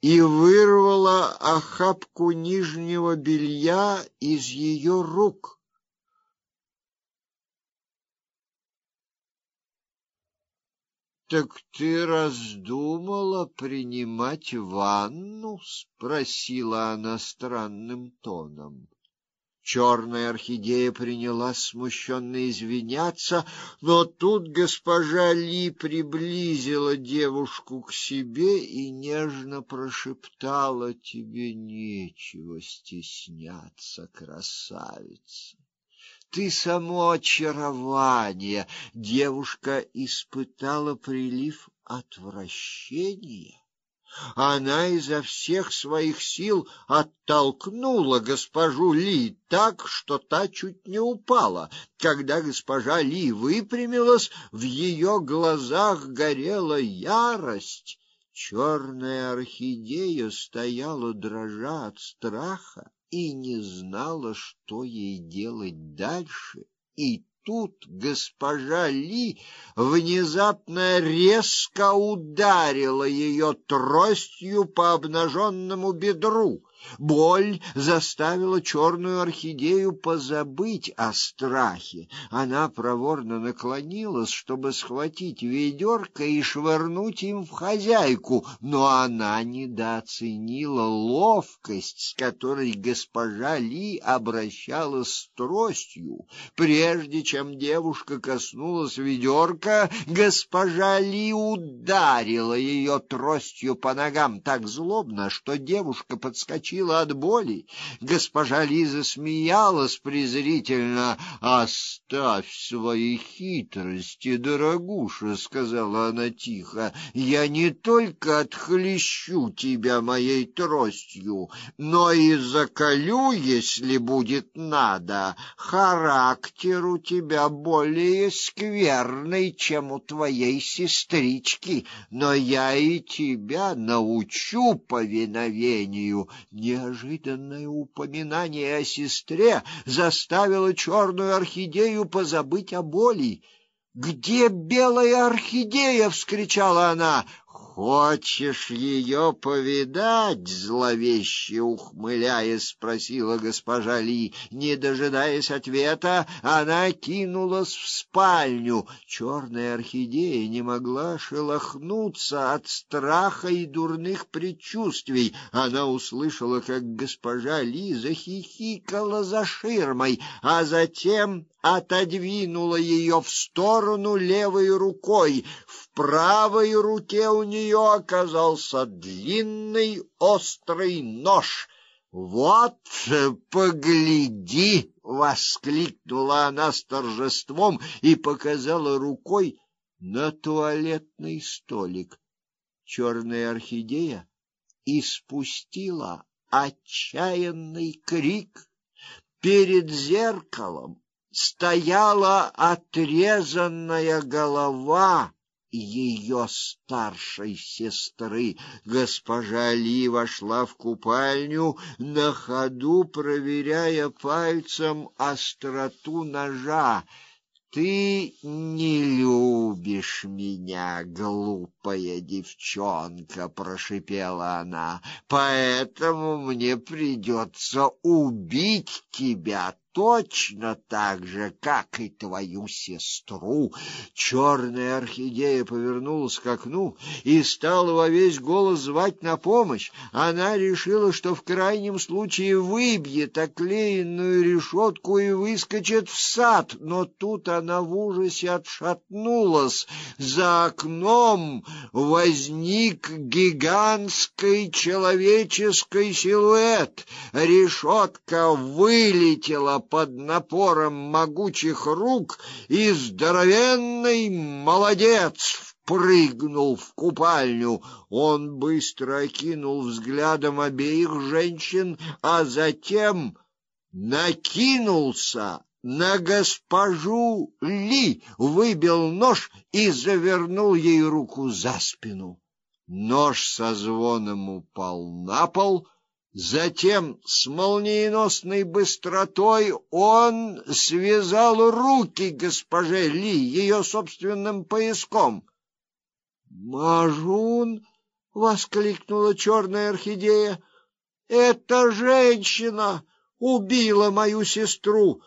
и вырвала охапку нижнего белья из ее рук. Так ты раздумала принимать ванну, спросила она странным тоном. Черная орхидея принялась смущенно извиняться, но тут госпожа Ли приблизила девушку к себе и нежно прошептала: "Тебе нечего стесняться, красавица. Ты само очарование". Девушка испытала прилив отвращения она изо всех своих сил оттолкнула госпожу Ли так, что та чуть не упала. Когда госпожа Ли выпрямилась, в ее глазах горела ярость. Черная орхидея стояла дрожа от страха и не знала, что ей делать дальше. И тут госпожа Ли внезапно резко ударила ее тростью по обнаженному бедру. Боль заставила черную орхидею позабыть о страхе. Она проворно наклонилась, чтобы схватить ведерко и швырнуть им в хозяйку, но она недооценила ловкость, с которой госпожа Ли обращалась с тростью. Прежде чем девушка коснулась ведерка, госпожа Ли ударила ее тростью по ногам так злобно, что девушка подскочила от боли. Госпожа Лиза смеялась презрительно. "Оставь свои хитрости, дорогуша", сказала она тихо. "Я не только отхлещу тебя моей тростью, но и заколю, если будет надо. Характер у тебя более скверный, чем у твоей сестрички, но я и тебя научу повиновению. Неожиданное упоминание о сестре заставило черную орхидею позабыть о боли. "Где белая орхидея?" вскричала она. Хочешь ее повидать? зловеще ухмыляясь, спросила госпожа Ли. Не дожидаясь ответа, она кинулась в спальню. Черная орхидея не могла шелохнуться от страха и дурных предчувствий. Она услышала, как госпожа Ли захихикала за ширмой, а затем отодвинула ее в сторону левой рукой. В правой руке у нее оказался длинный острый нож. Вот, погляди, воскликнула она с торжеством и показала рукой на туалетный столик. Черная орхидея испустила отчаянный крик перед зеркалом стояла отрезанная голова ее старшей сестры. Госпожа Ли вошла в купальню, на ходу проверяя пальцем остроту ножа. Ты не любишь меня, глупая девчонка, прошипела она. Поэтому мне придется убить тебя точно так же, как и твою сестру. Черная орхидея повернулась к окну и стала во весь голос звать на помощь. Она решила, что в крайнем случае выбьет оклеенную решетку и выскочит в сад, но тут она в ужасе отшатнулась. За окном возник гигантский человеческий силуэт. Решетка вылетела под напором могучих рук, и здоровенный молодец впрыгнул в купальню. Он быстро окинул взглядом обеих женщин, а затем накинулся на госпожу Ли, выбил нож и завернул ей руку за спину. Нож со звоном упал на пол, Затем с молниеносной быстротой он связал руки госпоже Ли ее собственным пояском. "Мажун, воскликнула черная орхидея. Эта женщина убила мою сестру.